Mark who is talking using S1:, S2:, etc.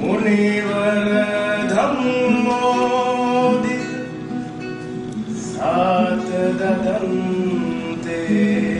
S1: मुनिवरधं मोदितं ते